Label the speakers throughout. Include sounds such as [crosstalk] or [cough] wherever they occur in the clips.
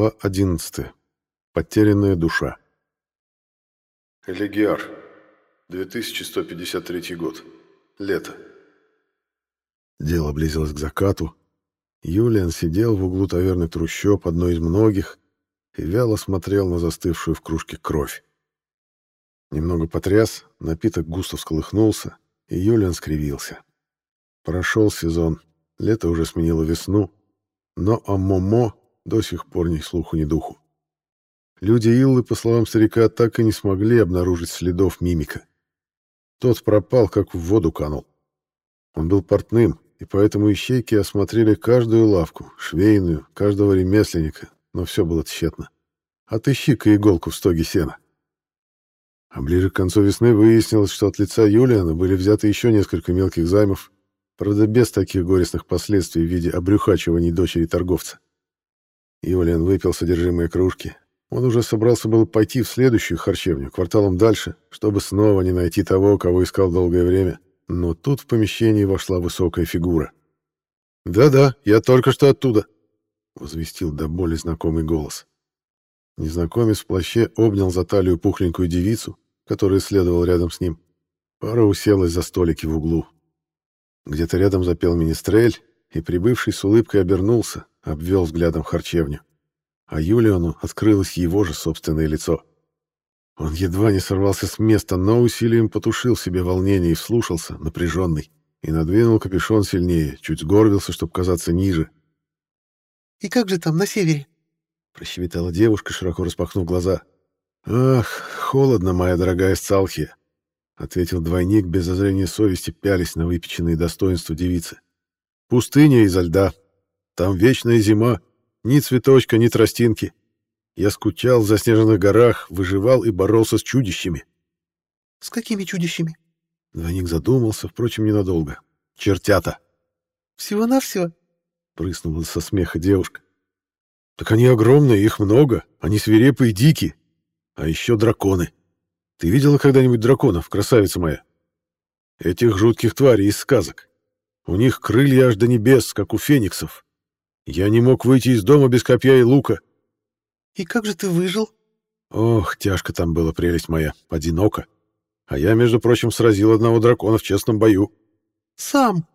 Speaker 1: Глава 11. Потерянная душа. Элегиар. 2153 год. Лето. Дело близилось к закату. Юлиан сидел в углу таверны трущоб, одной из многих, и вяло смотрел на застывшую в кружке кровь. Немного потряс, напиток густо всколыхнулся, и Юлиан скривился. Прошел сезон, лето уже сменило весну, но о Момо до сих пор ни слуху, ни духу. Люди Иллы, по словам старика, так и не смогли обнаружить следов мимика. Тот пропал, как в воду канул. Он был портным, и поэтому ищейки осмотрели каждую лавку, швейную, каждого ремесленника, но все было тщетно. Отыщи-ка иголку в стоге сена. А ближе к концу весны выяснилось, что от лица Юлиана были взяты еще несколько мелких займов, правда, без таких горестных последствий в виде обрюхачиваний дочери торговца. Юлиан выпил содержимое кружки. Он уже собрался было пойти в следующую харчевню, кварталом дальше, чтобы снова не найти того, кого искал долгое время. Но тут в помещении вошла высокая фигура. «Да-да, я только что оттуда», — возвестил до боли знакомый голос. Незнакомец в плаще обнял за талию пухленькую девицу, которая следовала рядом с ним. Пара уселась за столики в углу. Где-то рядом запел министрель, и прибывший с улыбкой обернулся, обвел взглядом харчевню. А Юлиону открылось его же собственное лицо. Он едва не сорвался с места, но усилием потушил себе волнение и вслушался, напряженный, и надвинул капюшон сильнее, чуть сгорбился, чтобы казаться ниже.
Speaker 2: «И как же там, на севере?»
Speaker 1: — прощебетала девушка, широко распахнув глаза. «Ах, холодно, моя дорогая Сталхия!» — ответил двойник, без зазрения совести пялись на выпеченные достоинства девицы. «Пустыня изо льда, там вечная зима, ни цветочка, ни тростинки. Я скучал в заснеженных горах, выживал и боролся с чудищами.
Speaker 2: — С какими чудищами?
Speaker 1: Двойник задумался, впрочем, ненадолго. — Чертята.
Speaker 2: — Всего-навсего?
Speaker 1: — прыснула со смеха девушка. — Так они огромные, их много, они свирепые и дикие. А еще драконы. Ты видела когда-нибудь драконов, красавица моя? Этих жутких тварей из сказок. У них крылья аж до небес, как у фениксов. Я не мог выйти из дома без копья и лука.
Speaker 2: И как же ты выжил?
Speaker 1: Ох, тяжко там было, прелесть моя, одиноко. А я, между прочим, сразил одного дракона в честном бою.
Speaker 2: Сам?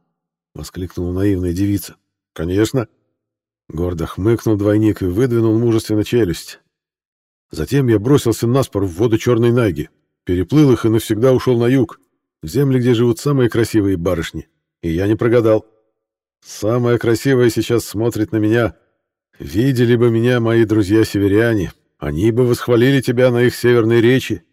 Speaker 1: Воскликнула наивная девица. Конечно. Гордо хмыкнул двойник и выдвинул мужественно челюсть. Затем я бросился на спор в воду Черной Найги, переплыл их и навсегда ушел на юг, в земли, где живут самые красивые барышни. И я не прогадал. Самая красивая сейчас смотрит на меня. Видели бы меня мои друзья-северяне, они бы восхвалили тебя на их северной речи.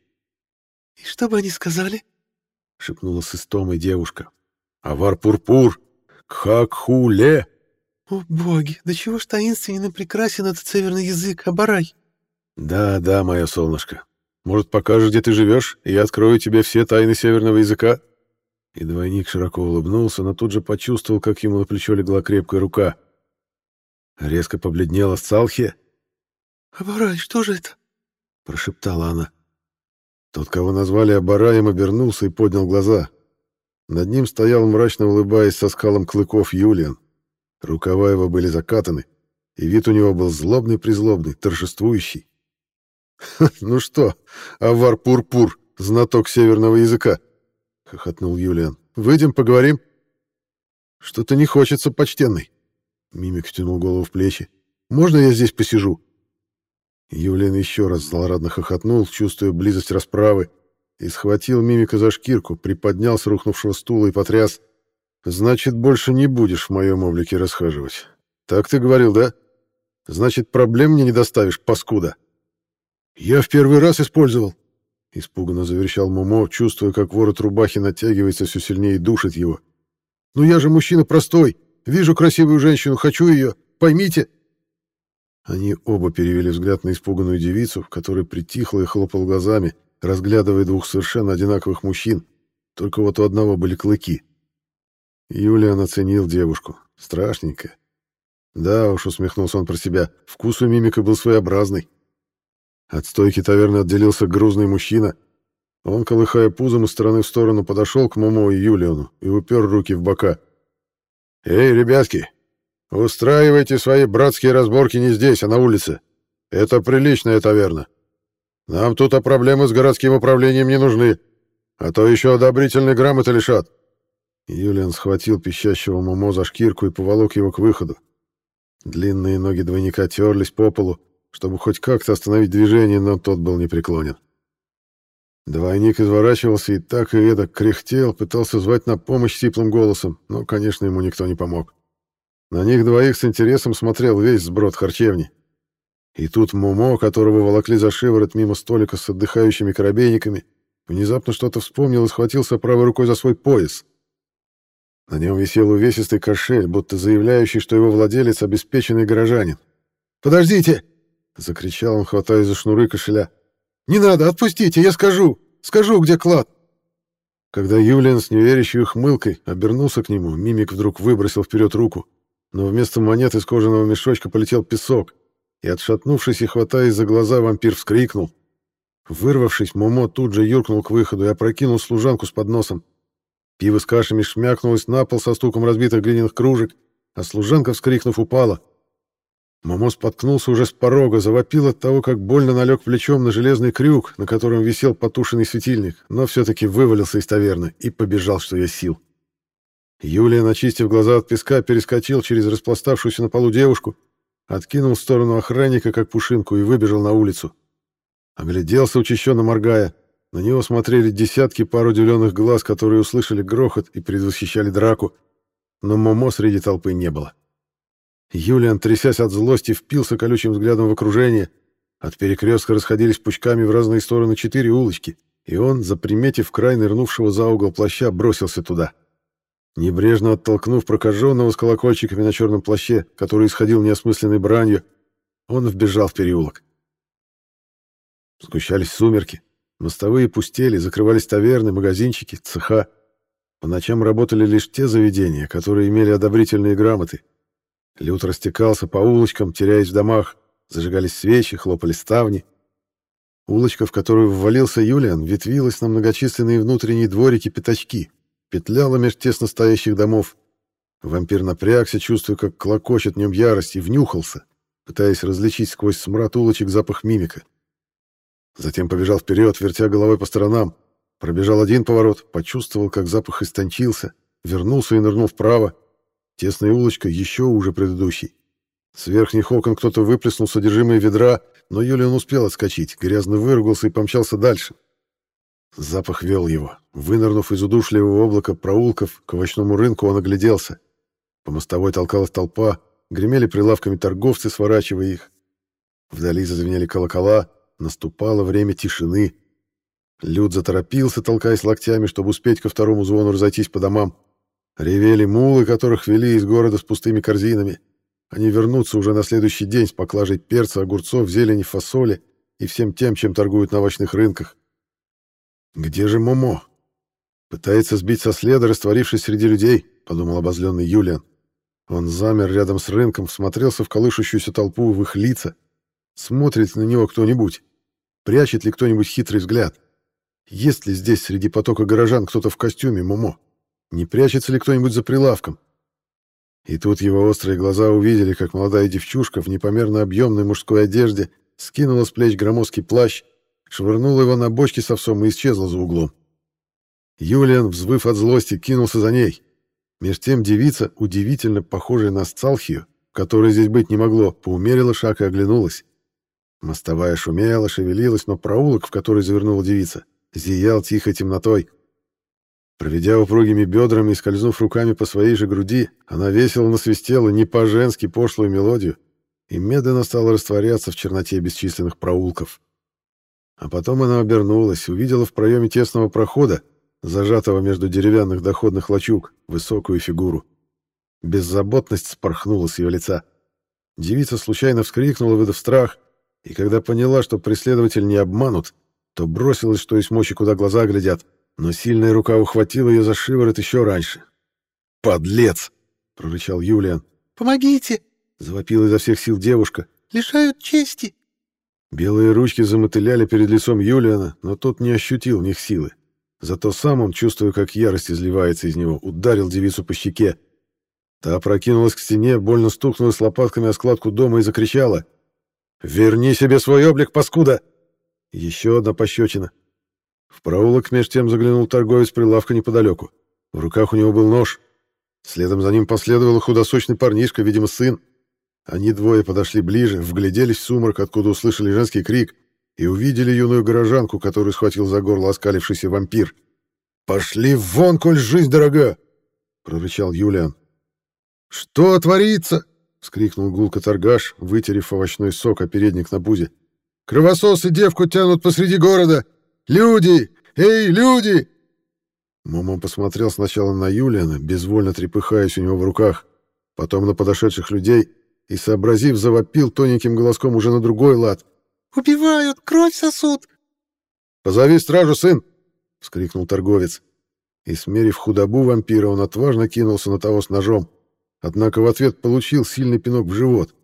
Speaker 2: — И что бы они сказали?
Speaker 1: — шепнула с истомой девушка. — Авар-пурпур, кхак-хуле.
Speaker 2: — О, боги, да чего ж таинственен и прекрасен этот северный язык, Абарай?
Speaker 1: — Да, да, мое солнышко. Может, покажешь, где ты живешь, и я открою тебе все тайны северного языка? — и двойник широко улыбнулся, но тут же почувствовал, как ему на плечо легла крепкая рука. Резко побледнела Салхи.
Speaker 2: «Абарай, что же это?»
Speaker 1: — прошептала она. Тот, кого назвали Абараем, обернулся и поднял глаза. Над ним стоял, мрачно улыбаясь, со скалом клыков Юлиан. Рукава его были закатаны, и вид у него был злобный-призлобный, торжествующий. [laughs] «Ну что, Авар-Пурпур, знаток северного языка?» — хохотнул Юлиан. «Выйдем, поговорим». «Что-то не хочется, почтенный». Мимик втянул голову в плечи. «Можно я здесь посижу?» Юлиан еще раз злорадно хохотнул, чувствуя близость расправы, и схватил Мимика за шкирку, приподнял с рухнувшего стула и потряс. «Значит, больше не будешь в моем облике расхаживать. Так ты говорил, да? Значит, проблем мне не доставишь, паскуда?» «Я в первый раз использовал», Испуганно заверещал Момо, чувствуя, как ворот рубахи натягивается все сильнее и душит его. «Ну я же мужчина простой. Вижу красивую женщину, хочу ее. Поймите!» Они оба перевели взгляд на испуганную девицу, которая притихла и хлопала глазами, разглядывая двух совершенно одинаковых мужчин. Только вот у одного были клыки. Юлиан оценил девушку. Страшненькая. Да уж, усмехнулся он про себя, вкус у мимика был своеобразный. От стойки таверны отделился грузный мужчина. Он, колыхая пузом из стороны в сторону, подошел к Момо и Юлиану и упер руки в бока. «Эй, ребятки, устраивайте свои братские разборки не здесь, а на улице. Это приличная таверна. Нам тут а проблемы с городским управлением не нужны, а то еще одобрительные грамоты лишат». Юлиан схватил пищащего Момо за шкирку и поволок его к выходу. Длинные ноги двойника терлись по полу, чтобы хоть как-то остановить движение, но тот был непреклонен. Двойник изворачивался и так и эдак кряхтел, пытался звать на помощь сиплым голосом, но, конечно, ему никто не помог. На них двоих с интересом смотрел весь сброд харчевни. И тут Момо, которого волокли за шиворот мимо столика с отдыхающими коробейниками, внезапно что-то вспомнил и схватился правой рукой за свой пояс. На нем висел увесистый кошель, будто заявляющий, что его владелец — обеспеченный горожанин. «Подождите!» — закричал он, хватаясь за шнуры кошеля. «Не надо, отпустите, я скажу! Скажу, где клад!» Когда Юлиан с неверящей ухмылкой обернулся к нему, мимик вдруг выбросил вперед руку, но вместо монет из кожаного мешочка полетел песок, и, отшатнувшись и хватаясь за глаза, вампир вскрикнул. Вырвавшись, Момо тут же юркнул к выходу и опрокинул служанку с подносом. Пиво с кашами шмякнулось на пол со стуком разбитых глиняных кружек, а служанка, вскрикнув, упала. Момо споткнулся уже с порога, завопил от того, как больно налег плечом на железный крюк, на котором висел потушенный светильник, но все-таки вывалился из таверны и побежал, что есть сил. Юлиан, очистив глаза от песка, перескочил через распластавшуюся на полу девушку, откинул в сторону охранника, как пушинку, и выбежал на улицу. Огляделся, учащенно моргая. На него смотрели десятки пар удивленных глаз, которые услышали грохот и предвосхищали драку, но Момо среди толпы не было. Юлиан, трясясь от злости, впился колючим взглядом в окружение. От перекрестка расходились пучками в разные стороны четыре улочки, и он, заприметив край нырнувшего за угол плаща, бросился туда. Небрежно оттолкнув прокаженного с колокольчиками на черном плаще, который исходил неосмысленной бранью, он вбежал в переулок. Сгущались сумерки. Мостовые пустели, закрывались таверны, магазинчики, цеха. По ночам работали лишь те заведения, которые имели одобрительные грамоты. Люд растекался по улочкам, теряясь в домах. Зажигались свечи, хлопали ставни. Улочка, в которую ввалился Юлиан, ветвилась на многочисленные внутренние дворики-пятачки, петляла меж тесно стоящих домов. Вампир напрягся, чувствуя, как клокочет в нем ярость, и внюхался, пытаясь различить сквозь смрад улочек запах мимика. Затем побежал вперед, вертя головой по сторонам. Пробежал один поворот, почувствовал, как запах истончился, вернулся и нырнул вправо. Тесная улочка еще уже предыдущей. С верхних окон кто-то выплеснул содержимое ведра, но Юлиан успел отскочить, грязно выругался и помчался дальше. Запах вел его. Вынырнув из удушливого облака проулков к овощному рынку, он огляделся. По мостовой толкалась толпа, гремели прилавками торговцы, сворачивая их. Вдали зазвенели колокола, Наступало время тишины. Люд заторопился, толкаясь локтями, чтобы успеть ко второму звону разойтись по домам. Ревели мулы, которых вели из города с пустыми корзинами. Они вернутся уже на следующий день с поклажей перца, огурцов, зелени, фасоли и всем тем, чем торгуют на овощных рынках. «Где же Момо?» «Пытается сбить со следа, растворившись среди людей», — подумал обозленный Юлиан. Он замер рядом с рынком, всмотрелся в колышущуюся толпу, в их лица. Смотрит на него кто-нибудь? Прячет ли кто-нибудь хитрый взгляд? Есть ли здесь среди потока горожан кто-то в костюме Момо? Не прячется ли кто-нибудь за прилавком? И тут его острые глаза увидели, как молодая девчушка в непомерно объемной мужской одежде скинула с плеч громоздкий плащ, швырнула его на бочке с овсом и исчезла за углом. Юлиан, взвыв от злости, кинулся за ней. Меж тем девица, удивительно похожая на Сцалхию, которой здесь быть не могло, поумерила шаг и оглянулась. Мостовая шумела, шевелилась, но проулок, в который завернула девица, зиял тихой темнотой. Проведя упругими бедрами и скользнув руками по своей же груди, она весело насвистела не по-женски пошлую мелодию и медленно стала растворяться в черноте бесчисленных проулков. А потом она обернулась, увидела в проеме тесного прохода, зажатого между деревянных доходных лачуг, высокую фигуру. Беззаботность спорхнула с ее лица. Девица случайно вскрикнула, выдав страх — и когда поняла, что преследователь не обманут, то бросилась, что есть мочи, куда глаза глядят, но сильная рука ухватила ее за шиворот еще раньше. «Подлец!» — прорычал Юлиан.
Speaker 2: «Помогите!»
Speaker 1: — завопила изо всех сил девушка.
Speaker 2: «Лишают чести!»
Speaker 1: Белые ручки замотыляли перед лицом Юлиана, но тот не ощутил в них силы. Зато сам он, чувствуя, как ярость изливается из него, ударил девицу по щеке. Та опрокинулась к стене, больно стукнулась лопатками о складку дома и закричала. «Верни себе свой облик, паскуда!» Еще одна пощечина. В проулок меж тем заглянул торговец прилавка неподалеку. В руках у него был нож. Следом за ним последовал худосочный парнишка, видимо, сын. Они двое подошли ближе, вгляделись в сумрак, откуда услышали женский крик, и увидели юную горожанку, которую схватил за горло оскалившийся вампир. «Пошли вон, коль жизнь дорога!» — прорычал Юлиан. «Что творится?» — вскрикнул гулко торгаш, вытерев овощной сок о передник на пузе. «Кровососы девку тянут посреди города! Люди! Эй, люди!» Момо посмотрел сначала на Юлиана, безвольно трепыхаясь у него в руках, потом на подошедших людей и, сообразив, завопил тоненьким голоском уже на другой лад.
Speaker 2: «Убивают! Кровь сосут!»
Speaker 1: «Позови стражу, сын!» — вскрикнул торговец. И, смерив худобу вампира, он отважно кинулся на того с ножом. Однако в ответ получил сильный пинок в живот.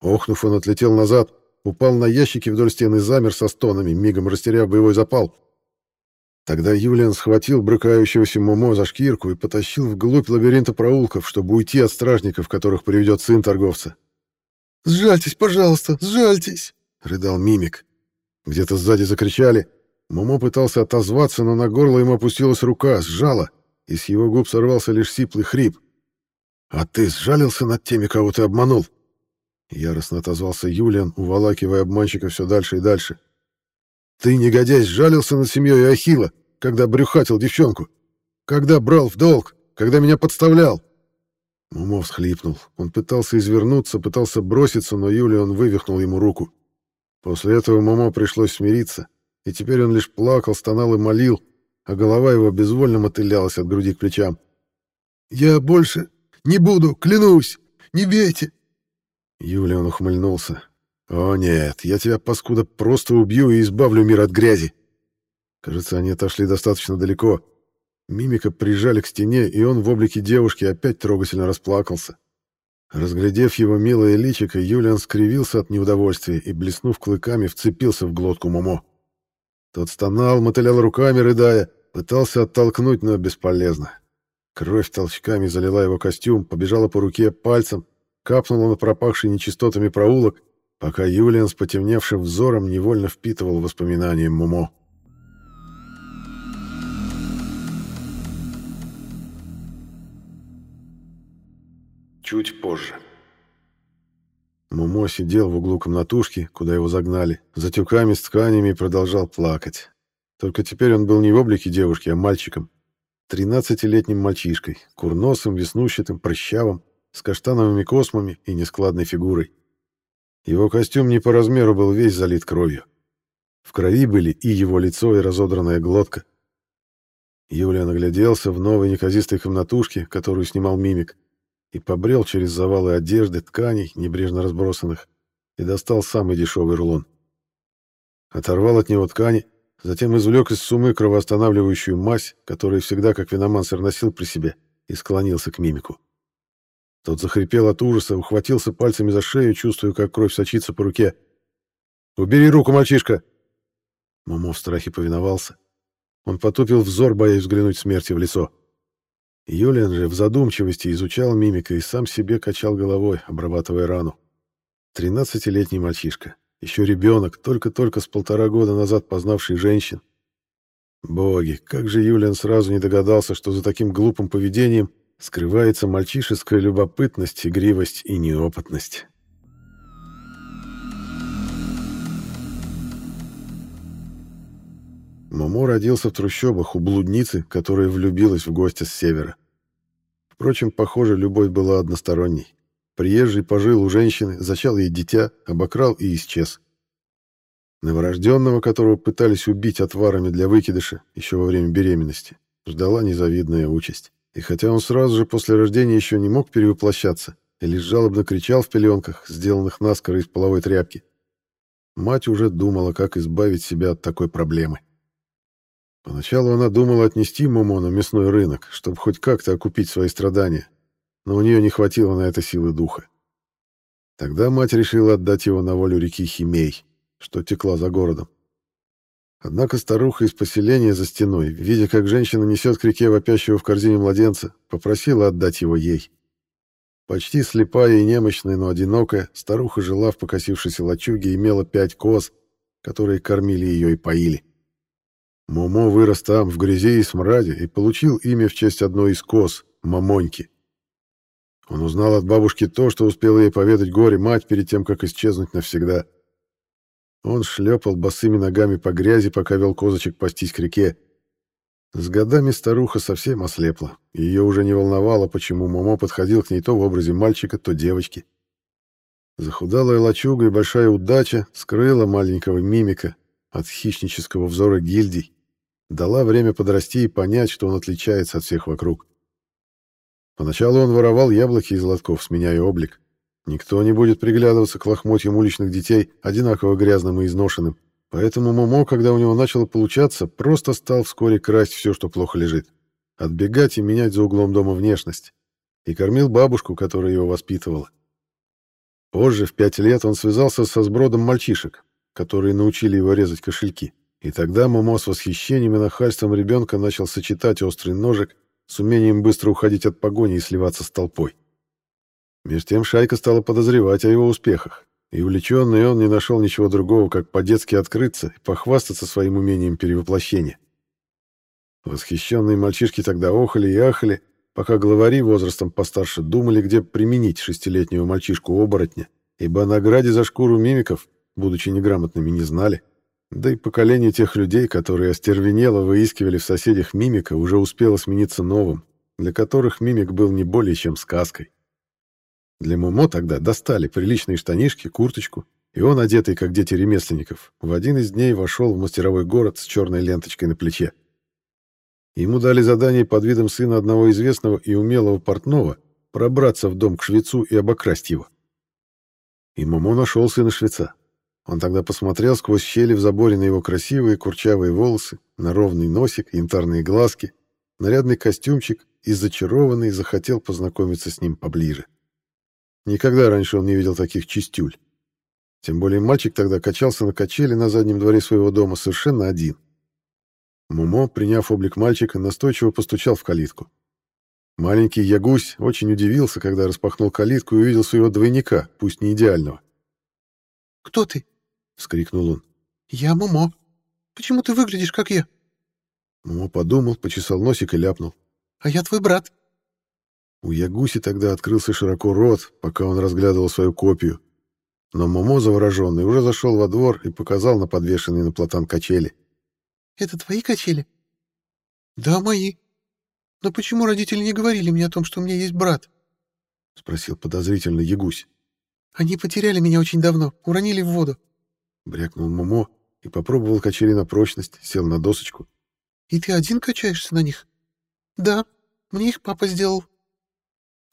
Speaker 1: Охнув, он отлетел назад, упал на ящики вдоль стены и замер со стонами, мигом растеряв боевой запал. Тогда Юлиан схватил брыкающегося Момо за шкирку и потащил вглубь лабиринта проулков, чтобы уйти от стражников, которых приведет сын торговца.
Speaker 2: «Сжальтесь, пожалуйста, сжальтесь!»
Speaker 1: — рыдал мимик. Где-то сзади закричали. Момо пытался отозваться, но на горло ему опустилась рука, сжала, и с его губ сорвался лишь сиплый хрип. «А ты сжалился над теми, кого ты обманул?» Яростно отозвался Юлиан, уволакивая обманщика все дальше и дальше. Ты, негодяй, сжалился над семьей Ахила, когда брюхатил девчонку, когда брал в долг, когда меня подставлял. Момо всхлипнул. Он пытался извернуться, пытался броситься, но Юлиан вывихнул ему руку. После этого Момо пришлось смириться, и теперь он лишь плакал, стонал и молил, а голова его безвольно мотылялась от груди к плечам. «Я больше не буду, клянусь! Не бейте!» Юлиан ухмыльнулся. «О нет, я тебя, паскуда, просто убью и избавлю мир от грязи!» Кажется, они отошли достаточно далеко. Мимика прижали к стене, и он в облике девушки опять трогательно расплакался. Разглядев его милое личико, Юлиан скривился от неудовольствия и, блеснув клыками, вцепился в глотку Момо. Тот стонал, мотылял руками, рыдая, пытался оттолкнуть, но бесполезно. Кровь толчками залила его костюм, побежала по руке, пальцам, капнула на пропахший нечистотами проулок, пока Юлиан с потемневшим взором невольно впитывал воспоминания Момо. Чуть позже. Мумо сидел в углу комнатушки, куда его загнали, за тюками с тканями и продолжал плакать. Только теперь он был не в облике девушки, а мальчиком. Тринадцатилетним мальчишкой, курносым, веснущатым, прыщавым, с каштановыми космами и нескладной фигурой. Его костюм не по размеру был весь залит кровью. В крови были и его лицо, и разодранная глотка. Юлия нагляделся в новой неказистой комнатушке, которую снимал мимик, и побрел через завалы одежды, тканей, небрежно разбросанных, и достал самый дешевый рулон. Оторвал от него ткани, затем извлек из сумы кровоостанавливающую мазь, которую всегда как виномансер носил при себе, и склонился к мимику. Тот захрипел от ужаса, ухватился пальцами за шею, чувствуя, как кровь сочится по руке. «Убери руку, мальчишка!» Момо в страхе повиновался. Он потупил взор, боясь взглянуть смерти в лицо. Юлиан же в задумчивости изучал мимика и сам себе качал головой, обрабатывая рану. Тринадцатилетний мальчишка, еще ребенок, только-только с полтора года назад познавший женщин. Боги, как же Юлиан сразу не догадался, что за таким глупым поведением скрывается мальчишеская любопытность, игривость и неопытность. Момо родился в трущобах у блудницы, которая влюбилась в гостя с севера. Впрочем, похоже, любовь была односторонней. Приезжий пожил у женщины, зачал ей дитя, обокрал и исчез. Новорожденного, которого пытались убить отварами для выкидыша еще во время беременности, ждала незавидная участь. И хотя он сразу же после рождения еще не мог перевоплощаться, и лишь жалобно кричал в пеленках, сделанных наскоро из половой тряпки, мать уже думала, как избавить себя от такой проблемы. Поначалу она думала отнести Момо на мясной рынок, чтобы хоть как-то окупить свои страдания, но у нее не хватило на это силы духа. Тогда мать решила отдать его на волю реки Химей, что текла за городом. Однако старуха из поселения за стеной, видя, как женщина несет к реке вопящего в корзине младенца, попросила отдать его ей. Почти слепая и немощная, но одинокая, старуха жила в покосившейся лачуге и имела пять коз, которые кормили ее и поили. Момо вырос там, в грязи и смраде, и получил имя в честь одной из коз — Мамоньки. Он узнал от бабушки то, что успела ей поведать горе-мать перед тем, как исчезнуть навсегда. Он шлепал босыми ногами по грязи, пока вел козочек пастись к реке. С годами старуха совсем ослепла, ее уже не волновало, почему Момо подходил к ней то в образе мальчика, то девочки. Захудалая лачуга и большая удача скрыла маленького мимика от хищнического взора гильдий, дала время подрасти и понять, что он отличается от всех вокруг. Поначалу он воровал яблоки из лотков, сменяя облик. Никто не будет приглядываться к лохмотьям уличных детей, одинаково грязным и изношенным. Поэтому Момо, когда у него начало получаться, просто стал вскоре красть все, что плохо лежит. Отбегать и менять за углом дома внешность. И кормил бабушку, которая его воспитывала. Позже, в пять лет, он связался со сбродом мальчишек, которые научили его резать кошельки. И тогда Момо с восхищением и нахальством ребенка начал сочетать острый ножик с умением быстро уходить от погони и сливаться с толпой. Меж тем Шайка стала подозревать о его успехах, и увлеченный он не нашел ничего другого, как по-детски открыться и похвастаться своим умением перевоплощения. Восхищенные мальчишки тогда охали и ахали, пока главари возрастом постарше думали, где применить шестилетнего мальчишку-оборотня, ибо о награде за шкуру мимиков, будучи неграмотными, не знали. Да и поколение тех людей, которые остервенело выискивали в соседях мимика, уже успело смениться новым, для которых мимик был не более чем сказкой. Для Момо тогда достали приличные штанишки, курточку, и он, одетый как дети ремесленников, в один из дней вошел в мастеровой город с черной ленточкой на плече. Ему дали задание под видом сына одного известного и умелого портного пробраться в дом к швецу и обокрасть его. И Момо нашел сына швеца. Он тогда посмотрел сквозь щели в заборе на его красивые курчавые волосы, на ровный носик, янтарные глазки, нарядный костюмчик и зачарованный захотел познакомиться с ним поближе. Никогда раньше он не видел таких чистюль. Тем более мальчик тогда качался на качели на заднем дворе своего дома совершенно один. Момо, приняв облик мальчика, настойчиво постучал в калитку. Маленький Ягусь очень удивился, когда распахнул калитку и увидел своего двойника, пусть не идеального.
Speaker 2: «Кто ты?» — вскрикнул он. «Я Момо. Почему ты выглядишь, как я?»
Speaker 1: Момо подумал, почесал носик и ляпнул.
Speaker 2: «А я твой брат».
Speaker 1: У Ягуся тогда открылся широко рот, пока он разглядывал свою копию. Но Момо, завороженный, уже зашел во двор и показал на подвешенные на платан качели.
Speaker 2: «Это твои качели?» «Да, мои. Но почему родители не говорили мне о том, что у меня есть брат?»
Speaker 1: — спросил подозрительно Ягусь.
Speaker 2: Они потеряли меня очень давно, уронили в воду.
Speaker 1: Брякнул Момо и попробовал качели на прочность, сел на досочку.
Speaker 2: И ты один качаешься на них? Да, мне их папа сделал.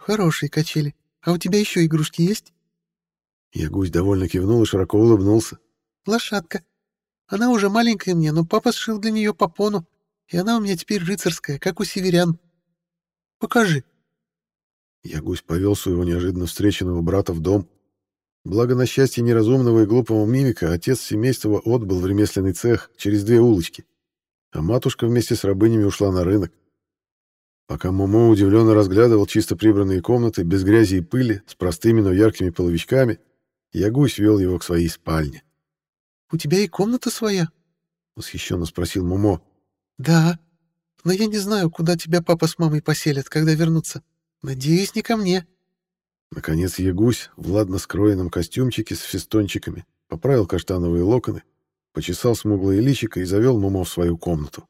Speaker 2: Хорошие качели. А у тебя еще игрушки есть?
Speaker 1: Ягусь довольно кивнул и широко улыбнулся.
Speaker 2: Лошадка. Она уже маленькая мне, но папа сшил для нее попону, и она у меня теперь рыцарская, как у северян. Покажи.
Speaker 1: Ягусь повел своего неожиданно встреченного брата в дом, Благо, на счастье неразумного и глупого мимика, отец семейства отбыл в ремесленный цех через две улочки, а матушка вместе с рабынями ушла на рынок. Пока Момо удивленно разглядывал чисто прибранные комнаты, без грязи и пыли, с простыми, но яркими половичками, Ягусь вел его к своей спальне.
Speaker 2: «У тебя и комната своя?»
Speaker 1: — восхищенно спросил Момо.
Speaker 2: «Да, но я не знаю, куда тебя папа с мамой поселят, когда вернутся. Надеюсь, не ко мне».
Speaker 1: Наконец Ягусь в ладно скроенном костюмчике с фестончиками поправил каштановые локоны, почесал смуглое личико и завел Момо в свою комнату.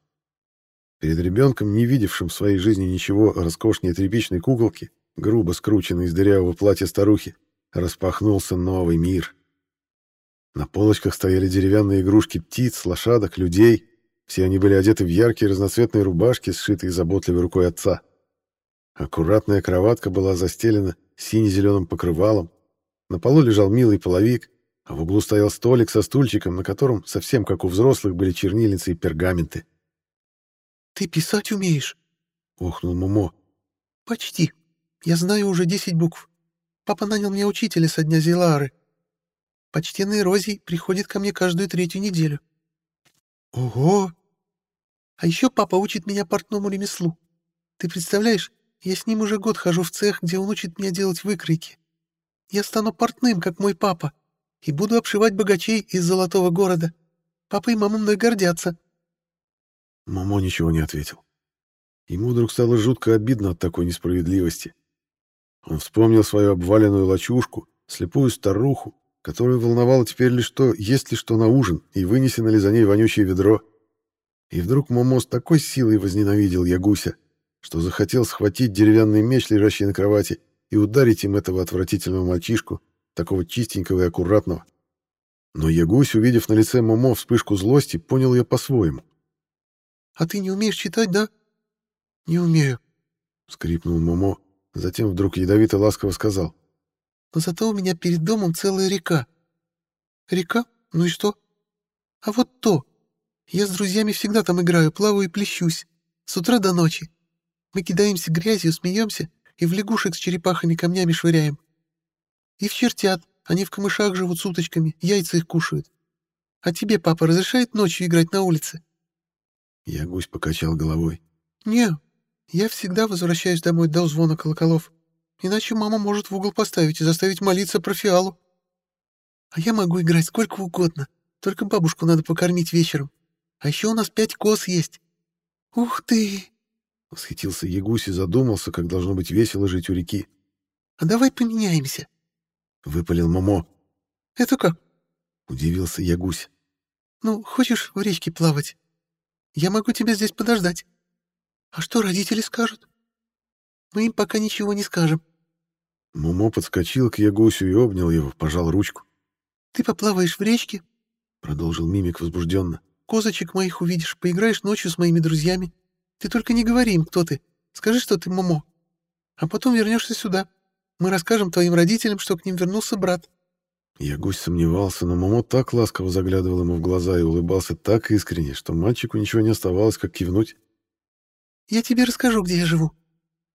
Speaker 1: Перед ребенком, не видевшим в своей жизни ничего роскошнее тряпичной куколки, грубо скрученной из дырявого платья старухи, распахнулся новый мир. На полочках стояли деревянные игрушки птиц, лошадок, людей. Все они были одеты в яркие разноцветные рубашки, сшитые заботливой рукой отца. Аккуратная кроватка была застелена сине-зеленым покрывалом. На полу лежал милый половик, а в углу стоял столик со стульчиком, на котором, совсем как у взрослых, были чернильницы и пергаменты.
Speaker 2: «Ты писать умеешь?»
Speaker 1: — охнул Мумо.
Speaker 2: «Почти. Я знаю уже десять букв. Папа нанял мне учителя со дня Зилары. Почтенный Рози приходит ко мне каждую третью неделю». «Ого!» «А еще папа учит меня портному ремеслу. Ты представляешь, Я с ним уже год хожу в цех, где он учит меня делать выкройки. Я стану портным, как мой папа, и буду обшивать богачей из золотого города. Папа и мама мной гордятся».
Speaker 1: Момо ничего не ответил. Ему вдруг стало жутко обидно от такой несправедливости. Он вспомнил свою обваленную лачушку, слепую старуху, которую волновало теперь лишь то, есть ли что на ужин и вынесено ли за ней вонючее ведро. И вдруг Момо с такой силой возненавидел Ягуся, что захотел схватить деревянный меч, лежащий на кровати, и ударить им этого отвратительного мальчишку, такого чистенького и аккуратного. Но Ягусь, увидев на лице Момо вспышку злости, понял ее по-своему.
Speaker 2: «А ты не умеешь читать, да?» «Не умею», —
Speaker 1: скрипнул Момо, затем вдруг ядовито ласково сказал.
Speaker 2: «Но зато у меня перед домом целая река». «Река? Ну и что?» «А вот то. Я с друзьями всегда там играю, плаваю и плещусь. С утра до ночи. Мы кидаемся грязью, смеемся и в лягушек с черепахами камнями швыряем. И в чертят. Они в камышах живут с уточками, яйца их кушают. А тебе папа разрешает ночью играть на улице?»
Speaker 1: Я гусь покачал головой.
Speaker 2: «Не, я всегда возвращаюсь домой до звона колоколов. Иначе мама может в угол поставить и заставить молиться про фиалу. А я могу играть сколько угодно, только бабушку надо покормить вечером. А еще у нас пять коз есть. Ух ты!»
Speaker 1: Восхитился Ягусь и задумался, как должно быть весело жить у реки.
Speaker 2: «А давай поменяемся!»
Speaker 1: Выпалил Момо.
Speaker 2: «Это как?»
Speaker 1: Удивился Ягусь.
Speaker 2: «Ну, хочешь в речке плавать? Я могу тебя здесь подождать. А что родители скажут? Мы им пока ничего не скажем».
Speaker 1: Момо подскочил к Ягусю и обнял его, пожал ручку.
Speaker 2: «Ты поплаваешь в речке?»
Speaker 1: Продолжил Мимик возбужденно
Speaker 2: козочек моих увидишь, поиграешь ночью с моими друзьями. Ты только не говори им, кто ты. Скажи, что ты Момо. А потом вернешься сюда. Мы расскажем твоим родителям, что к ним вернулся брат».
Speaker 1: Ягусь сомневался, но Момо так ласково заглядывал ему в глаза и улыбался так искренне, что мальчику ничего не оставалось, как кивнуть.
Speaker 2: «Я тебе расскажу, где я живу».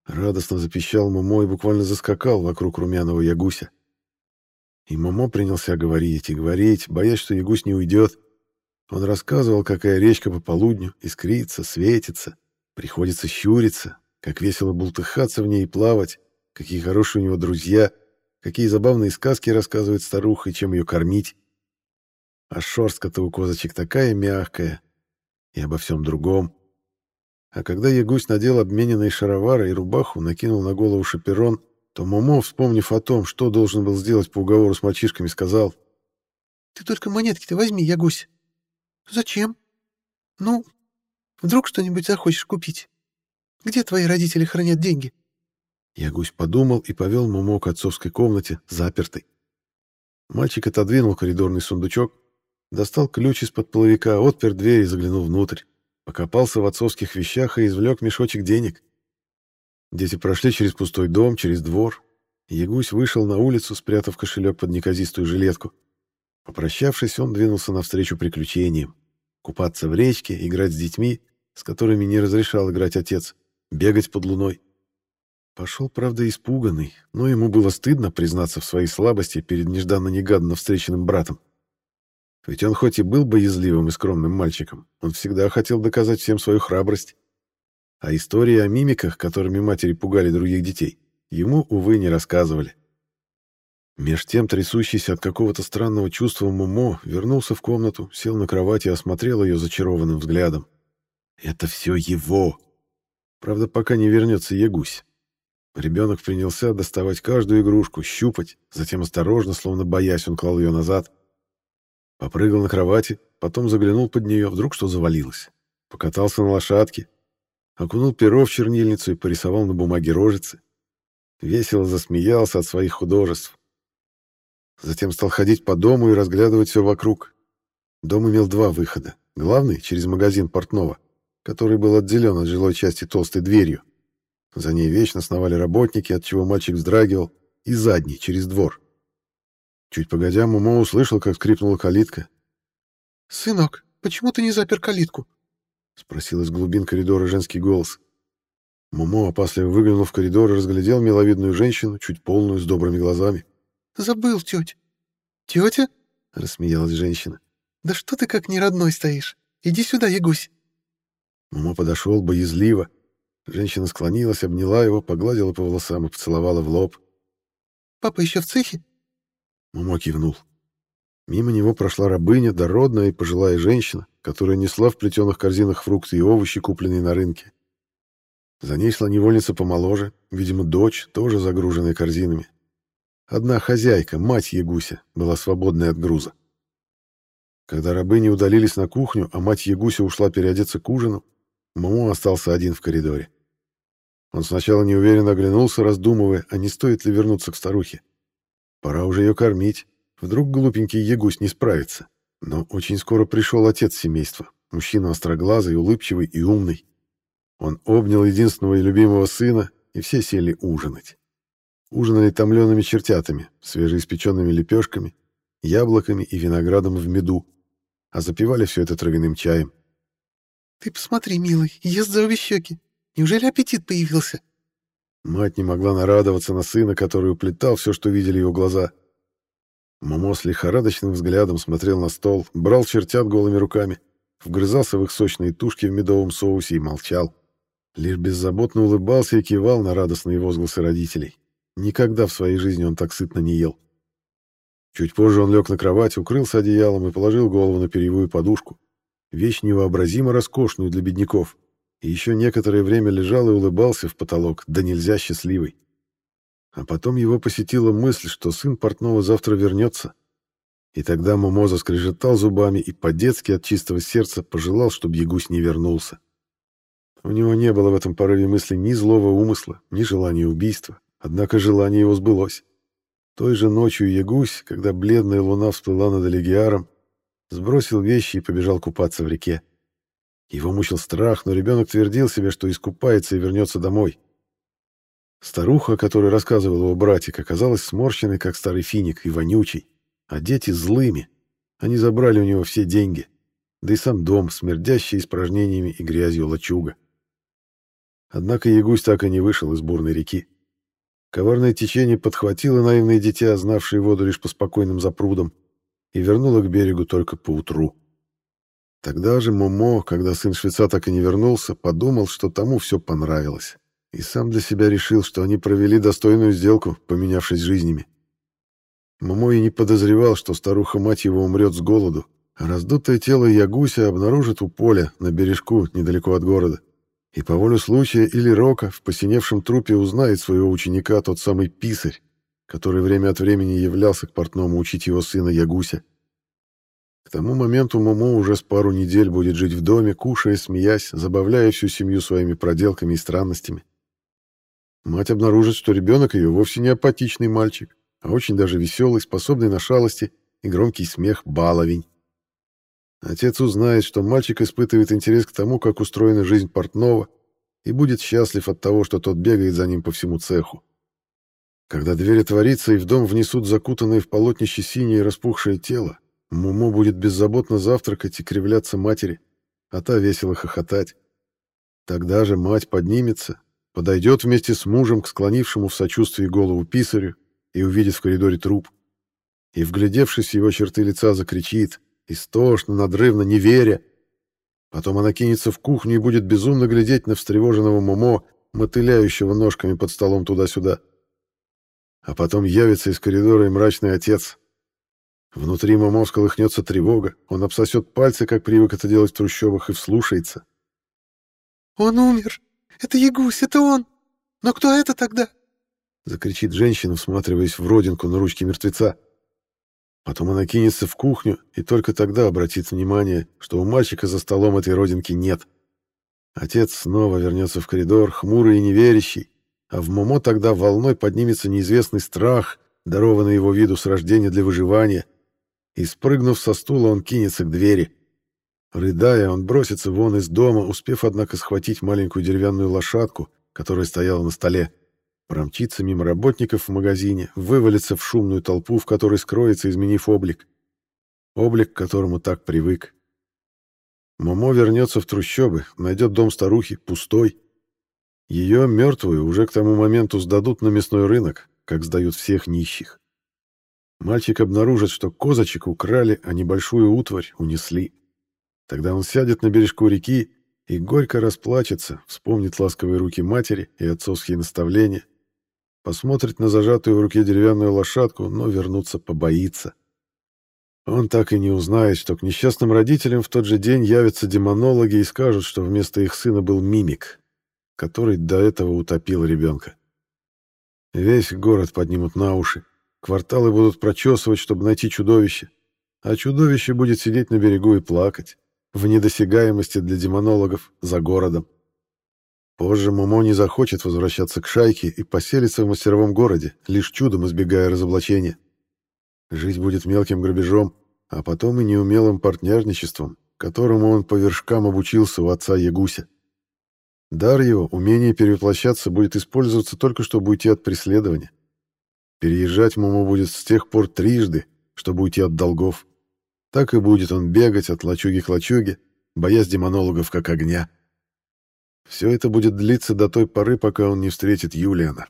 Speaker 1: Радостно запищал Момо и буквально заскакал вокруг румяного Ягуся. И Момо принялся говорить и говорить, боясь, что Ягусь не уйдет. Он рассказывал, какая речка по полудню искрится, светится, приходится щуриться, как весело бултыхаться в ней и плавать, какие хорошие у него друзья, какие забавные сказки рассказывает старуха и чем ее кормить. А шерстка-то у козочек такая мягкая, и обо всем другом. А когда Ягусь надел обмененные шаровары и рубаху, накинул на голову шаперон, то Момо, вспомнив о том, что должен был сделать по уговору с мальчишками, сказал,
Speaker 2: «Ты только монетки-то возьми, Ягусь, «Зачем? Ну, вдруг что-нибудь захочешь купить? Где твои родители хранят деньги?»
Speaker 1: Ягусь подумал и повел Момо к отцовской комнате, запертой. Мальчик отодвинул коридорный сундучок, достал ключ из-под половика, отпер дверь и заглянул внутрь. Покопался в отцовских вещах и извлек мешочек денег. Дети прошли через пустой дом, через двор. Ягусь вышел на улицу, спрятав кошелек под неказистую жилетку. Попрощавшись, он двинулся навстречу приключениям. Купаться в речке, играть с детьми, с которыми не разрешал играть отец, бегать под луной. Пошел, правда, испуганный, но ему было стыдно признаться в своей слабости перед нежданно-негаданно встреченным братом. Ведь он хоть и был боязливым и скромным мальчиком, он всегда хотел доказать всем свою храбрость. А истории о мимиках, которыми матери пугали других детей, ему, увы, не рассказывали. Меж тем, трясущийся от какого-то странного чувства Мумо вернулся в комнату, сел на кровать и осмотрел ее зачарованным взглядом. Это все его. Правда, пока не вернется Ягусь. Ребенок принялся доставать каждую игрушку, щупать, затем осторожно, словно боясь, он клал ее назад. Попрыгал на кровати, потом заглянул под нее, вдруг что завалилось. Покатался на лошадке, окунул перо в чернильницу и порисовал на бумаге рожицы. Весело засмеялся от своих художеств. Затем стал ходить по дому и разглядывать все вокруг. Дом имел два выхода. Главный — через магазин портного, который был отделен от жилой части толстой дверью. За ней вечно сновали работники, от чего мальчик вздрагивал, и задний, через двор. Чуть погодя, Момо услышал, как скрипнула калитка.
Speaker 2: «Сынок, почему ты не запер калитку?»
Speaker 1: — спросил из глубин коридора женский голос. Момо опасливо выглянул в коридор разглядел миловидную женщину, чуть полную, с добрыми глазами.
Speaker 2: Забыл, тетя. Тетя?
Speaker 1: Рассмеялась женщина.
Speaker 2: Да что ты как не родной стоишь? Иди сюда, Ягусь.
Speaker 1: Момо подошел боязливо. Женщина склонилась, обняла его, погладила по волосам и поцеловала в лоб.
Speaker 2: «Папа еще в цехе?»
Speaker 1: Момо кивнул. Мимо него прошла рабыня, дородная и пожилая женщина, которая несла в плетеных корзинах фрукты и овощи, купленные на рынке. За ней шла невольница помоложе, видимо, дочь, тоже загруженная корзинами. Одна хозяйка, мать Ягуся, была свободной от груза. Когда рабыни удалились на кухню, а мать Ягуся ушла переодеться к ужину, Момо остался один в коридоре. Он сначала неуверенно оглянулся, раздумывая, а не стоит ли вернуться к старухе. Пора уже ее кормить. Вдруг глупенький Ягусь не справится. Но очень скоро пришел отец семейства, мужчина остроглазый, улыбчивый и умный. Он обнял единственного и любимого сына, и все сели ужинать. Ужинали томлеными чертятами, свежеиспеченными лепешками, яблоками и виноградом в меду, а запивали все это травяным чаем.
Speaker 2: «Ты посмотри, милый, ест за обе щеки. Неужели аппетит появился?»
Speaker 1: Мать не могла нарадоваться на сына, который уплетал все, что видели его глаза. Момо с лихорадочным взглядом смотрел на стол, брал чертят голыми руками, вгрызался в их сочные тушки в медовом соусе и молчал. Лишь беззаботно улыбался и кивал на радостные возгласы родителей. Никогда в своей жизни он так сытно не ел. Чуть позже он лег на кровать, укрылся одеялом и положил голову на перьевую подушку. Вещь невообразимо роскошную для бедняков. И еще некоторое время лежал и улыбался в потолок, донельзя счастливый. А потом его посетила мысль, что сын портного завтра вернется. И тогда Момо заскрежетал зубами и по-детски от чистого сердца пожелал, чтобы Ягусь не вернулся. У него не было в этом порыве мысли ни злого умысла, ни желания убийства. Однако желание его сбылось. Той же ночью Ягусь, когда бледная луна всплыла над Элегиаром, сбросил вещи и побежал купаться в реке. Его мучил страх, но ребенок твердил себе, что искупается и вернется домой. Старуха, о которой рассказывал его братик, оказалась сморщенной, как старый финик, и вонючей, а дети злыми. Они забрали у него все деньги, да и сам дом, смердящий испражнениями и грязью лачуга. Однако Ягусь так и не вышел из бурной реки. Коварное течение подхватило наивное дитя, знавшее воду лишь по спокойным запрудам, и вернуло к берегу только поутру. Тогда же Момо, когда сын швеца так и не вернулся, подумал, что тому все понравилось, и сам для себя решил, что они провели достойную сделку, поменявшись жизнями. Момо и не подозревал, что старуха-мать его умрет с голоду, а раздутое тело Ягуся обнаружит у поля на бережку недалеко от города. И по воле случая или рока в посиневшем трупе узнает своего ученика тот самый писарь, который время от времени являлся к портному учить его сына Ягуся. К тому моменту Момо уже с пару недель будет жить в доме, кушая, смеясь, забавляя всю семью своими проделками и странностями. Мать обнаружит, что ребенок ее вовсе не апатичный мальчик, а очень даже веселый, способный на шалости и громкий смех баловень. Отец узнает, что мальчик испытывает интерес к тому, как устроена жизнь портного, и будет счастлив от того, что тот бегает за ним по всему цеху. Когда дверь отворится и в дом внесут закутанное в полотнище синее распухшее тело, Мумо будет беззаботно завтракать и кривляться матери, а та весело хохотать. Тогда же мать поднимется, подойдет вместе с мужем к склонившему в сочувствии голову писарю и увидит в коридоре труп. И, вглядевшись в его черты лица, закричит истошно, надрывно, не веря. Потом она кинется в кухню и будет безумно глядеть на встревоженного Момо, мотыляющего ножками под столом туда-сюда. А потом явится из коридора и мрачный отец. Внутри Момо всколыхнется тревога, он обсосет пальцы, как привык это делать в трущобах, и вслушается.
Speaker 2: «Он умер! Это Ягусь, это он! Но кто это тогда?»
Speaker 1: Закричит женщина, всматриваясь в родинку на ручке мертвеца. Потом она кинется в кухню и только тогда обратит внимание, что у мальчика за столом этой родинки нет. Отец снова вернется в коридор, хмурый и неверящий, а в Момо тогда волной поднимется неизвестный страх, дарованный его виду с рождения для выживания, и, спрыгнув со стула, он кинется к двери. Рыдая, он бросится вон из дома, успев, однако, схватить маленькую деревянную лошадку, которая стояла на столе промчится мимо работников в магазине, вывалится в шумную толпу, в которой скроется, изменив облик. Облик, к которому так привык. Момо вернется в трущобы, найдет дом старухи, пустой. Ее, мертвую, уже к тому моменту сдадут на мясной рынок, как сдают всех нищих. Мальчик обнаружит, что козочек украли, а небольшую утварь унесли. Тогда он сядет на бережку реки и горько расплачется, вспомнит ласковые руки матери и отцовские наставления, посмотрит на зажатую в руке деревянную лошадку, но вернуться побоится. Он так и не узнает, что к несчастным родителям в тот же день явятся демонологи и скажут, что вместо их сына был мимик, который до этого утопил ребенка. Весь город поднимут на уши, кварталы будут прочесывать, чтобы найти чудовище, а чудовище будет сидеть на берегу и плакать, в недосягаемости для демонологов, за городом. Позже Момо не захочет возвращаться к шайке и поселится в мастеровом городе, лишь чудом избегая разоблачения. Жить будет мелким грабежом, а потом и неумелым портняжничеством, которому он по вершкам обучился у отца Ягуся. Дар его, умение перевоплощаться, будет использоваться только чтобы уйти от преследования. Переезжать Момо будет с тех пор трижды, чтобы уйти от долгов. Так и будет он бегать от лачуги к лачуге, боясь демонологов как огня. Все это будет длиться до той поры, пока он не встретит Юлиана.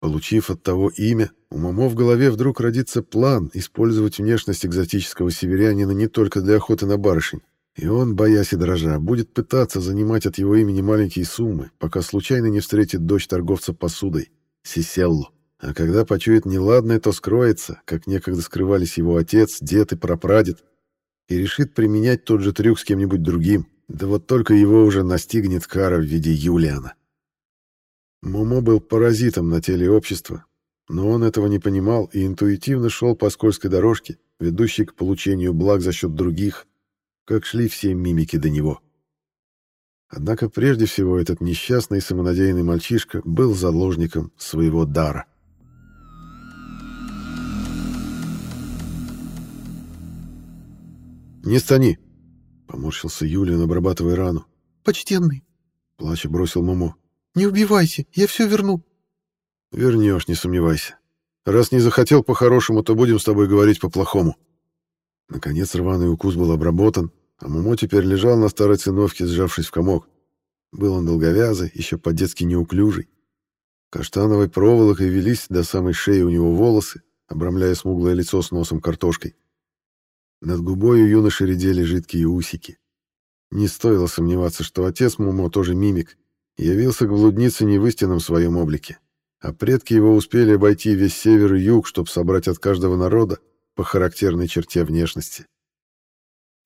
Speaker 1: Получив от того имя, у Момо в голове вдруг родится план использовать внешность экзотического северянина не только для охоты на барышень. И он, боясь и дрожа, будет пытаться занимать от его имени маленькие суммы, пока случайно не встретит дочь торговца посудой, Сиселлу. А когда почует неладное, то скроется, как некогда скрывались его отец, дед и прапрадед, и решит применять тот же трюк с кем-нибудь другим. Да вот только его уже настигнет кара в виде Юлиана. Момо был паразитом на теле общества, но он этого не понимал и интуитивно шел по скользкой дорожке, ведущей к получению благ за счет других, как шли все мимики до него. Однако прежде всего этот несчастный самонадеянный мальчишка был заложником своего дара. «Не стони!» — поморщился Юлиан, обрабатывая рану.
Speaker 2: «Почтенный!»
Speaker 1: — плача бросил Момо.
Speaker 2: «Не убивайся, я все верну».
Speaker 1: «Вернешь, не сомневайся. Раз не захотел по-хорошему, то будем с тобой говорить по-плохому». Наконец рваный укус был обработан, а Момо теперь лежал на старой циновке, сжавшись в комок. Был он долговязый, еще по-детски неуклюжий. Каштановой проволокой вились до самой шеи у него волосы, обрамляя смуглое лицо с носом картошкой. Над губой у юноши редели жидкие усики. Не стоило сомневаться, что отец Момо тоже мимик, явился к блуднице не в истинном своем облике, а предки его успели обойти весь север и юг, чтобы собрать от каждого народа по характерной черте внешности.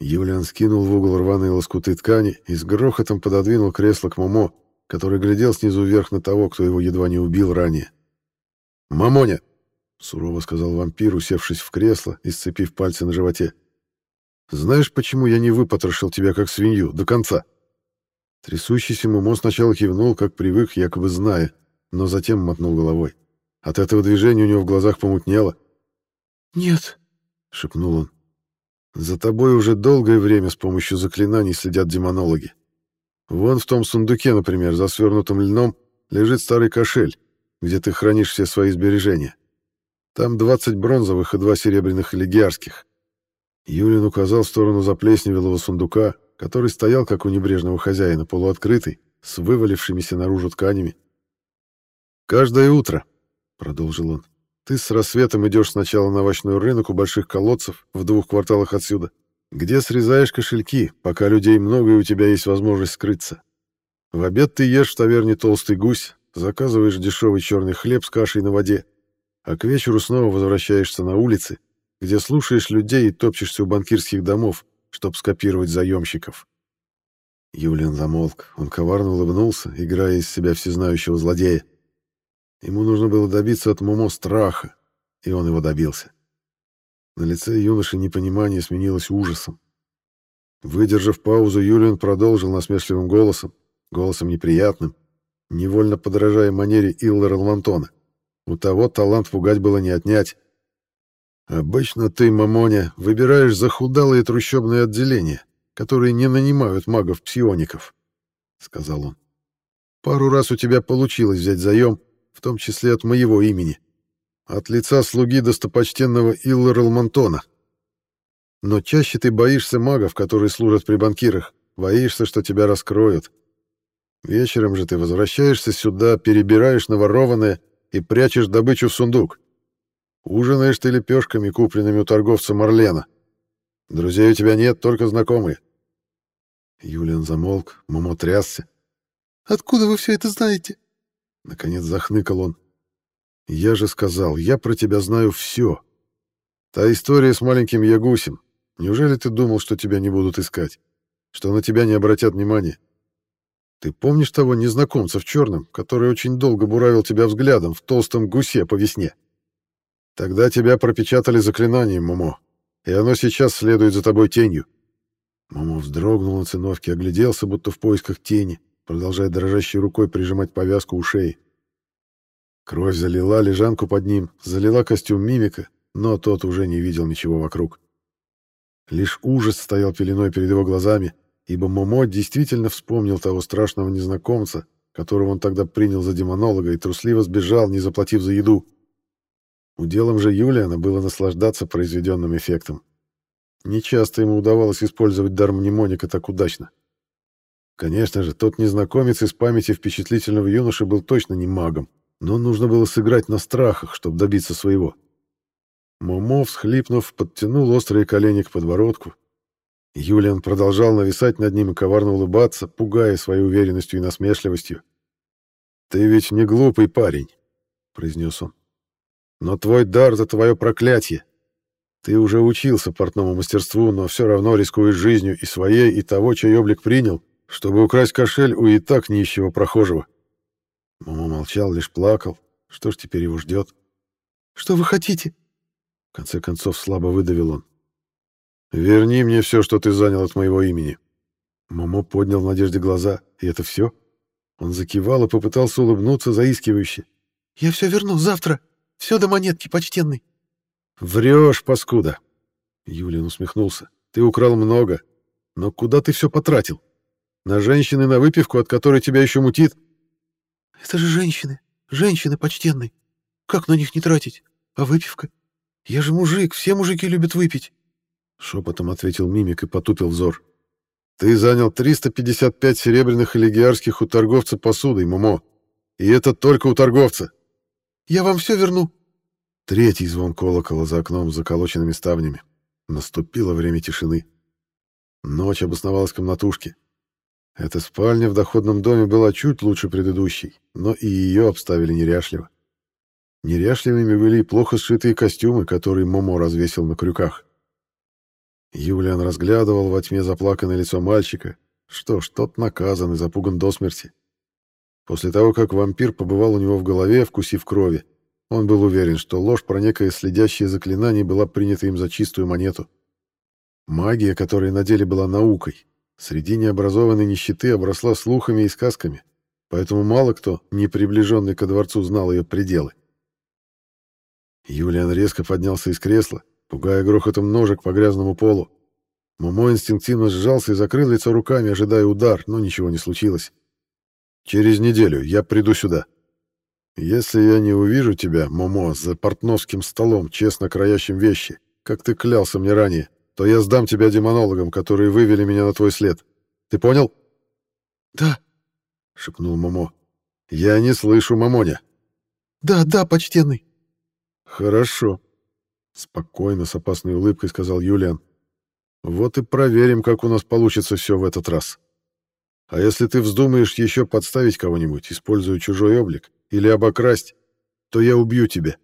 Speaker 1: Юлиан скинул в угол рваные лоскуты ткани и с грохотом пододвинул кресло к Момо, который глядел снизу вверх на того, кто его едва не убил ранее. «Мамоня!» — сурово сказал вампир, усевшись в кресло и сцепив пальцы на животе. Знаешь, почему я не выпотрошил тебя как свинью до конца?» Трясущийся Момо сначала кивнул, как привык, якобы зная, но затем мотнул головой. От этого движения у него в глазах помутнело.
Speaker 2: «Нет», —
Speaker 1: шепнул он. «За тобой уже долгое время с помощью заклинаний следят демонологи. Вон в том сундуке, например, за свернутым льном, лежит старый кошель, где ты хранишь все свои сбережения. Там 20 бронзовых и два серебряных элегиарских. Юлин указал в сторону заплесневелого сундука, который стоял, как у небрежного хозяина, полуоткрытый, с вывалившимися наружу тканями. «Каждое утро», — продолжил он, — «ты с рассветом идешь сначала на овощной рынок у больших колодцев в двух кварталах отсюда, где срезаешь кошельки, пока людей много и у тебя есть возможность скрыться. В обед ты ешь в таверне толстый гусь, заказываешь дешевый черный хлеб с кашей на воде, а к вечеру снова возвращаешься на улицы, где слушаешь людей и топчешься у банкирских домов, чтобы скопировать заемщиков. Юлиан замолк. Он коварно улыбнулся, играя из себя всезнающего злодея. Ему нужно было добиться от Момо страха, и он его добился. На лице юноши непонимание сменилось ужасом. Выдержав паузу, Юлиан продолжил насмешливым голосом, голосом неприятным, невольно подражая манере Иллы Ралмантона. У того таланта пугать было не отнять. Обычно ты, Мамоня, выбираешь захудалые трущобные отделения, которые не нанимают магов-псиоников, — сказал он. Пару раз у тебя получилось взять заем, в том числе от моего имени, от лица слуги достопочтенного Иллера Монтона. Но чаще ты боишься магов, которые служат при банкирах, боишься, что тебя раскроют. Вечером же ты возвращаешься сюда, перебираешь наворованное и прячешь добычу в сундук. Ужинаешь ты лепешками, купленными у торговца Марлена. Друзей у тебя нет, только знакомые. Юлиан замолк, Момо трясся.
Speaker 2: «Откуда вы все это знаете?»
Speaker 1: Наконец захныкал он. «Я же сказал, я про тебя знаю все. Та история с маленьким Ягусем. Неужели ты думал, что тебя не будут искать? Что на тебя не обратят внимания? Ты помнишь того незнакомца в черном, который очень долго буравил тебя взглядом в толстом гусе по весне? Тогда тебя пропечатали заклинанием, Момо, и оно сейчас следует за тобой тенью. Момо вздрогнул на циновке, огляделся, будто в поисках тени, продолжая дрожащей рукой прижимать повязку у шеи. Кровь залила лежанку под ним, залила костюм мимика, но тот уже не видел ничего вокруг. Лишь ужас стоял пеленой перед его глазами, ибо Момо действительно вспомнил того страшного незнакомца, которого он тогда принял за демонолога и трусливо сбежал, не заплатив за еду. Уделом же Юлиана было наслаждаться произведенным эффектом. Нечасто ему удавалось использовать дар мнемоника так удачно. Конечно же, тот незнакомец из памяти впечатлительного юноши был точно не магом, но нужно было сыграть на страхах, чтобы добиться своего. Момо, всхлипнув, подтянул острые колени к подбородку. Юлиан продолжал нависать над ним и коварно улыбаться, пугая своей уверенностью и насмешливостью. «Ты ведь не глупый парень», — произнес он. Но твой дар — это твое проклятие. Ты уже учился портному мастерству, но все равно рискуешь жизнью и своей, и того, чей облик принял, чтобы украсть кошель у и так нищего прохожего. Мама молчал, лишь плакал. Что ж теперь его ждет?
Speaker 2: «Что вы хотите?»
Speaker 1: В конце концов слабо выдавил он. «Верни мне все, что ты занял от моего имени». Момо поднял в надежде глаза. «И это все?» Он закивал и попытался улыбнуться заискивающе.
Speaker 2: «Я все верну завтра!» Все до монетки, почтенный.
Speaker 1: Врешь, паскуда. Юлиан усмехнулся. Ты украл много. Но куда ты все потратил? На женщины, на выпивку, от которой тебя еще мутит?
Speaker 2: Это же женщины. Женщины, почтенный. Как на них не тратить? А выпивка? Я же мужик, все мужики любят выпить.
Speaker 1: Шепотом ответил мимик и потупил взор. Ты занял 355 серебряных элегиарских у торговца посудой, Момо. И это только у торговца.
Speaker 2: Я вам все верну.
Speaker 1: Третий звон колокола за окном с заколоченными ставнями. Наступило время тишины. Ночь обосновалась в комнатушке. Эта спальня в доходном доме была чуть лучше предыдущей, но и ее обставили неряшливо. Неряшливыми были плохо сшитые костюмы, которые Момо развесил на крюках. Юлиан разглядывал во тьме заплаканное лицо мальчика. Что ж, тот наказан и запуган до смерти. После того, как вампир побывал у него в голове, вкусив крови, он был уверен, что ложь про некое следящее заклинание была принята им за чистую монету. Магия, которая на деле была наукой, среди необразованной нищеты обросла слухами и сказками, поэтому мало кто, не приближенный ко дворцу, знал ее пределы. Юлиан резко поднялся из кресла, пугая грохотом ножек по грязному полу. Момо инстинктивно сжался и закрыл лицо руками, ожидая удар, но ничего не случилось. Через неделю я приду сюда. Если я не увижу тебя, Момо, за портновским столом, честно кроящим вещи, как ты клялся мне ранее, то я сдам тебя демонологам, которые вывели меня на твой след. Ты понял?
Speaker 2: Да,
Speaker 1: шепнул Момо. Я не слышу Мамоня.
Speaker 2: Да, да, почтенный.
Speaker 1: Хорошо, спокойно, с опасной улыбкой сказал Юлиан. Вот и проверим, как у нас получится все в этот раз. А если ты вздумаешь еще подставить кого-нибудь, используя чужой облик, или обокрасть, то я убью тебя.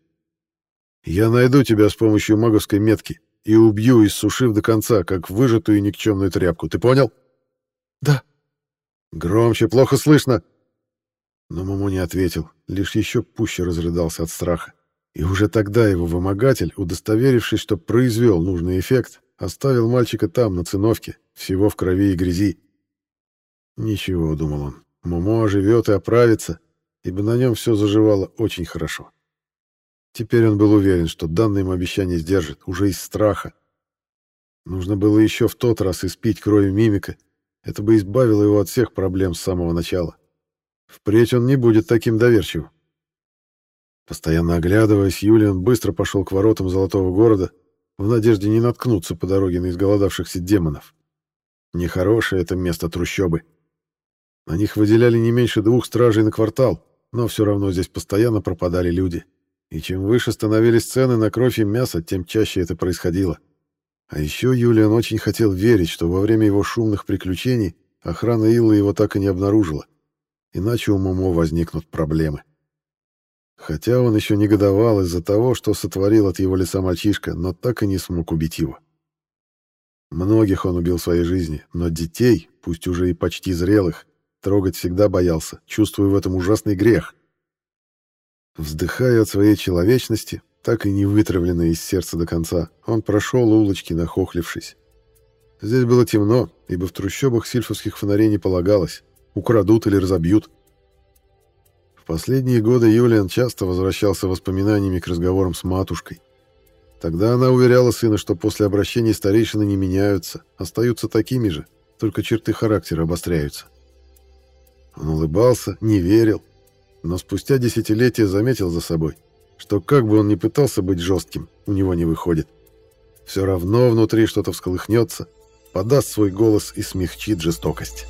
Speaker 1: Я найду тебя с помощью маговской метки и убью, иссушив до конца, как выжатую никчемную тряпку. Ты понял?
Speaker 2: Да.
Speaker 1: Громче, плохо слышно. Но Момо не ответил, лишь еще пуще разрыдался от страха. И уже тогда его вымогатель, удостоверившись, что произвел нужный эффект, оставил мальчика там, на циновке, всего в крови и грязи, Ничего, думал он, Момо оживет и оправится, ибо на нем все заживало очень хорошо. Теперь он был уверен, что данное им обещание сдержит, уже из страха. Нужно было еще в тот раз испить крови мимика, это бы избавило его от всех проблем с самого начала. Впредь он не будет таким доверчивым. Постоянно оглядываясь, Юлиан быстро пошел к воротам Золотого города, в надежде не наткнуться по дороге на изголодавшихся демонов. Нехорошее это место трущобы. На них выделяли не меньше двух стражей на квартал, но все равно здесь постоянно пропадали люди. И чем выше становились цены на кровь и мясо, тем чаще это происходило. А еще Юлиан очень хотел верить, что во время его шумных приключений охрана Иллы его так и не обнаружила, иначе у Момо возникнут проблемы. Хотя он еще негодовал из-за того, что сотворил от его лица мальчишка, но так и не смог убить его. Многих он убил в своей жизни, но детей, пусть уже и почти зрелых, трогать всегда боялся, чувствуя в этом ужасный грех. Вздыхая от своей человечности, так и не вытравленной из сердца до конца, он прошел улочки, нахохлившись. Здесь было темно, ибо в трущобах сильфовских фонарей не полагалось, украдут или разобьют. В последние годы Юлиан часто возвращался воспоминаниями к разговорам с матушкой. Тогда она уверяла сына, что после обращения старейшины не меняются, остаются такими же, только черты характера обостряются. Он улыбался, не верил, но спустя десятилетия заметил за собой, что как бы он ни пытался быть жестким, у него не выходит. Все равно внутри что-то всколыхнется, подаст свой голос и смягчит жестокость.